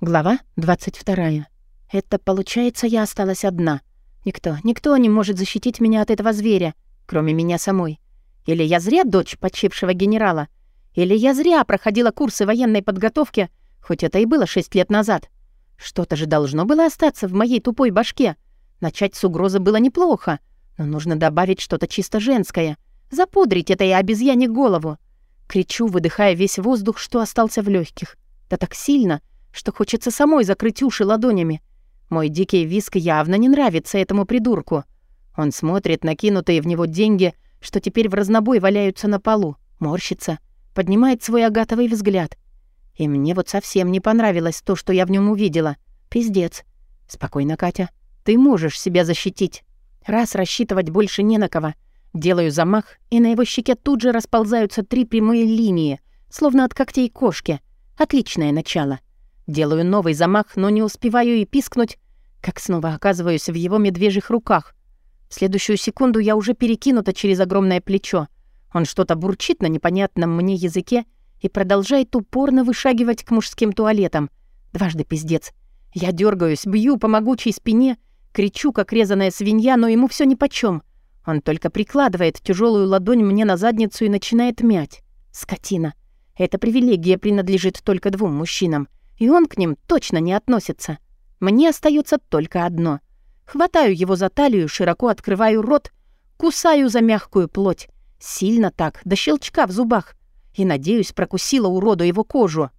Глава 22. Это получается, я осталась одна. Никто, никто не может защитить меня от этого зверя, кроме меня самой. Или я зря дочь почившего генерала, или я зря проходила курсы военной подготовки, хоть это и было шесть лет назад. Что-то же должно было остаться в моей тупой башке. Начать с угрозы было неплохо, но нужно добавить что-то чисто женское, запудрить этой обезьяне голову. Кричу, выдыхая весь воздух, что остался в легких. Да так сильно, что хочется самой закрыть уши ладонями. Мой дикий виск явно не нравится этому придурку. Он смотрит накинутые в него деньги, что теперь в разнобой валяются на полу, морщится, поднимает свой агатовый взгляд. И мне вот совсем не понравилось то, что я в нем увидела. Пиздец. Спокойно, Катя. Ты можешь себя защитить. Раз рассчитывать больше не на кого. Делаю замах, и на его щеке тут же расползаются три прямые линии, словно от когтей кошки. Отличное начало. Делаю новый замах, но не успеваю и пискнуть, как снова оказываюсь в его медвежьих руках. В следующую секунду я уже перекинута через огромное плечо. Он что-то бурчит на непонятном мне языке и продолжает упорно вышагивать к мужским туалетам. Дважды пиздец. Я дергаюсь, бью по могучей спине, кричу, как резаная свинья, но ему все нипочем. Он только прикладывает тяжелую ладонь мне на задницу и начинает мять. Скотина. Эта привилегия принадлежит только двум мужчинам — и он к ним точно не относится. Мне остается только одно. Хватаю его за талию, широко открываю рот, кусаю за мягкую плоть. Сильно так, до щелчка в зубах. И, надеюсь, прокусила уроду его кожу.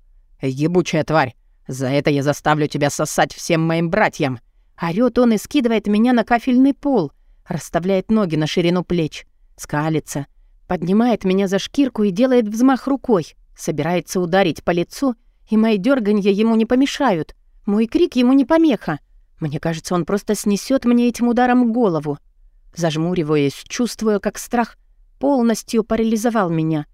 «Ебучая тварь! За это я заставлю тебя сосать всем моим братьям!» Орёт он и скидывает меня на кафельный пол, расставляет ноги на ширину плеч, скалится, поднимает меня за шкирку и делает взмах рукой, собирается ударить по лицу — и мои дерганья ему не помешают. Мой крик ему не помеха. Мне кажется, он просто снесет мне этим ударом голову. Зажмуриваясь, чувствую, как страх полностью парализовал меня.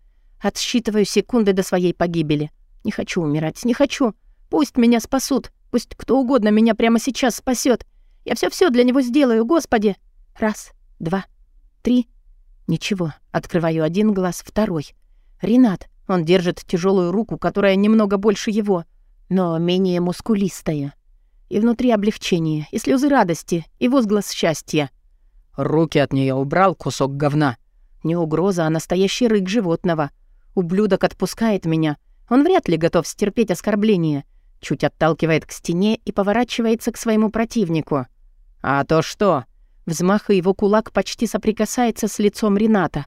Отсчитываю секунды до своей погибели. Не хочу умирать, не хочу. Пусть меня спасут. Пусть кто угодно меня прямо сейчас спасет. Я все-все для него сделаю, Господи. Раз, два, три. Ничего. Открываю один глаз, второй. Ренат. Он держит тяжелую руку, которая немного больше его, но менее мускулистая. И внутри облегчение, и слезы радости, и возглас счастья. «Руки от нее убрал, кусок говна». Не угроза, а настоящий рык животного. Ублюдок отпускает меня. Он вряд ли готов стерпеть оскорбление. Чуть отталкивает к стене и поворачивается к своему противнику. «А то что?» Взмах его кулак почти соприкасается с лицом Рената.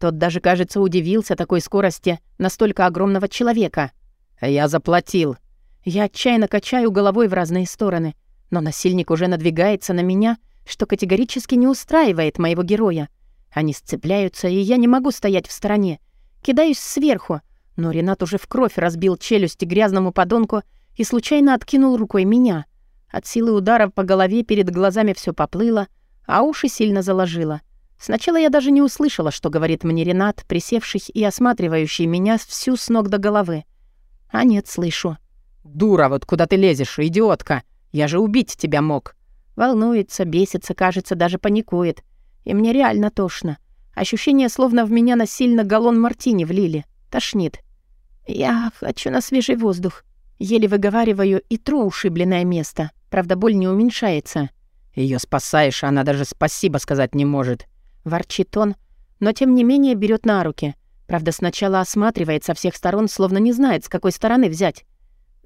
Тот даже, кажется, удивился такой скорости настолько огромного человека. «Я заплатил». Я отчаянно качаю головой в разные стороны, но насильник уже надвигается на меня, что категорически не устраивает моего героя. Они сцепляются, и я не могу стоять в стороне. Кидаюсь сверху, но Ренат уже в кровь разбил челюсть грязному подонку и случайно откинул рукой меня. От силы удара по голове перед глазами все поплыло, а уши сильно заложило. Сначала я даже не услышала, что говорит мне Ренат, присевший и осматривающий меня всю с ног до головы. А нет, слышу. «Дура, вот куда ты лезешь, идиотка! Я же убить тебя мог!» Волнуется, бесится, кажется, даже паникует. И мне реально тошно. Ощущение, словно в меня насильно галлон мартини влили. Тошнит. Я хочу на свежий воздух. Еле выговариваю и тру ушибленное место. Правда, боль не уменьшается. Ее спасаешь, а она даже спасибо сказать не может. Ворчит он, но тем не менее берет на руки. Правда, сначала осматривает со всех сторон, словно не знает, с какой стороны взять.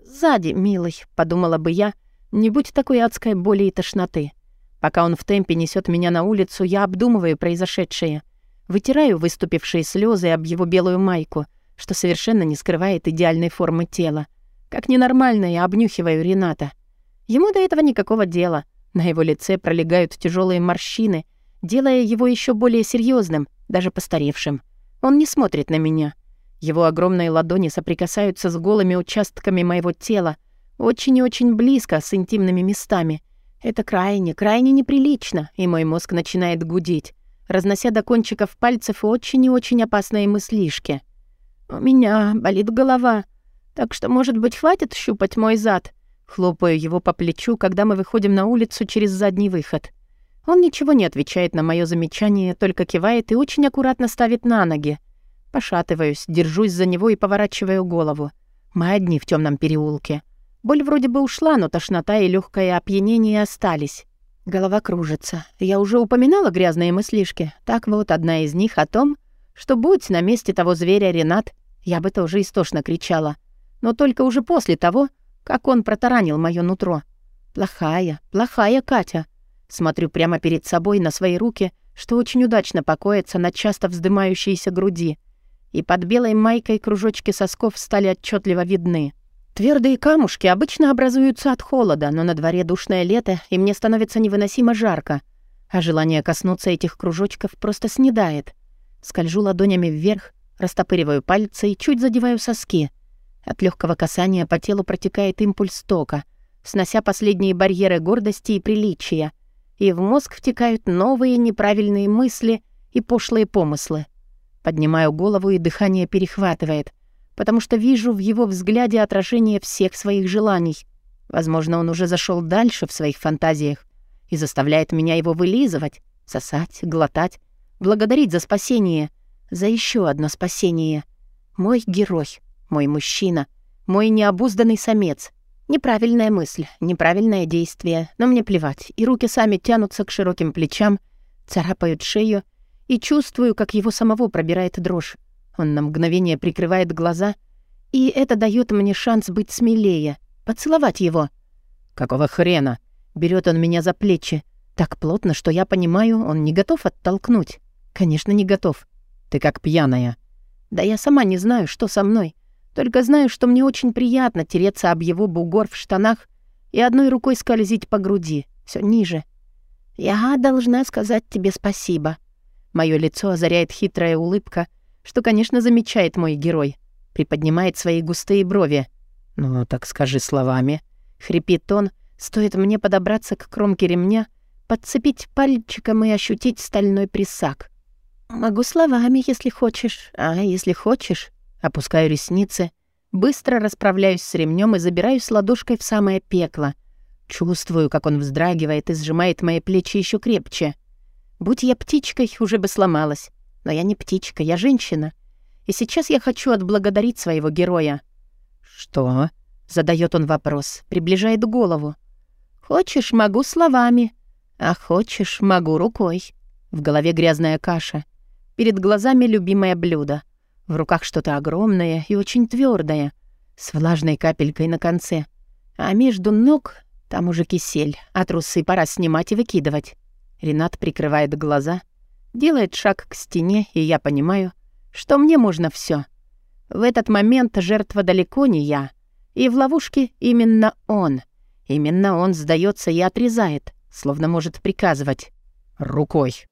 «Сзади, милый», — подумала бы я, не будь такой адской боли и тошноты. Пока он в темпе несет меня на улицу, я обдумываю произошедшее. Вытираю выступившие слезы об его белую майку, что совершенно не скрывает идеальной формы тела. Как ненормально я обнюхиваю Рената. Ему до этого никакого дела. На его лице пролегают тяжелые морщины, делая его еще более серьезным, даже постаревшим. Он не смотрит на меня. Его огромные ладони соприкасаются с голыми участками моего тела, очень и очень близко, с интимными местами. Это крайне, крайне неприлично, и мой мозг начинает гудеть, разнося до кончиков пальцев очень и очень опасные мыслишки. «У меня болит голова, так что, может быть, хватит щупать мой зад?» Хлопаю его по плечу, когда мы выходим на улицу через задний выход. Он ничего не отвечает на мое замечание, только кивает и очень аккуратно ставит на ноги. Пошатываюсь, держусь за него и поворачиваю голову. Мы одни в темном переулке. Боль вроде бы ушла, но тошнота и легкое опьянение остались. Голова кружится. Я уже упоминала грязные мыслишки. Так вот, одна из них о том, что будь на месте того зверя Ренат, я бы тоже истошно кричала. Но только уже после того, как он протаранил моё нутро. Плохая, плохая Катя. Смотрю прямо перед собой на свои руки, что очень удачно покоятся на часто вздымающейся груди. И под белой майкой кружочки сосков стали отчетливо видны. Твердые камушки обычно образуются от холода, но на дворе душное лето, и мне становится невыносимо жарко. А желание коснуться этих кружочков просто снедает. Скольжу ладонями вверх, растопыриваю пальцы и чуть задеваю соски. От легкого касания по телу протекает импульс тока, снося последние барьеры гордости и приличия. И в мозг втекают новые неправильные мысли и пошлые помыслы. Поднимаю голову, и дыхание перехватывает — потому что вижу в его взгляде отражение всех своих желаний. Возможно, он уже зашел дальше в своих фантазиях и заставляет меня его вылизывать, сосать, глотать, благодарить за спасение, за еще одно спасение. Мой герой, мой мужчина, мой необузданный самец. Неправильная мысль, неправильное действие, но мне плевать, и руки сами тянутся к широким плечам, царапают шею, и чувствую, как его самого пробирает дрожь. Он на мгновение прикрывает глаза, и это дает мне шанс быть смелее, поцеловать его. «Какого хрена?» Берет он меня за плечи. Так плотно, что я понимаю, он не готов оттолкнуть. Конечно, не готов. Ты как пьяная. Да я сама не знаю, что со мной. Только знаю, что мне очень приятно тереться об его бугор в штанах и одной рукой скользить по груди, все ниже. Я должна сказать тебе спасибо. Мое лицо озаряет хитрая улыбка — что, конечно, замечает мой герой. Приподнимает свои густые брови. «Ну, так скажи словами». Хрипит он, стоит мне подобраться к кромке ремня, подцепить пальчиком и ощутить стальной присак. «Могу словами, если хочешь. А, если хочешь...» Опускаю ресницы, быстро расправляюсь с ремнем и забираюсь ладошкой в самое пекло. Чувствую, как он вздрагивает и сжимает мои плечи еще крепче. Будь я птичкой, уже бы сломалась. Но я не птичка, я женщина. И сейчас я хочу отблагодарить своего героя. «Что?» — задает он вопрос, приближает голову. «Хочешь, могу словами, а хочешь, могу рукой». В голове грязная каша. Перед глазами любимое блюдо. В руках что-то огромное и очень твердое, с влажной капелькой на конце. А между ног там уже кисель, а трусы пора снимать и выкидывать. Ренат прикрывает глаза — Делает шаг к стене, и я понимаю, что мне можно все. В этот момент жертва далеко не я. И в ловушке именно он. Именно он сдается и отрезает, словно может приказывать. «Рукой».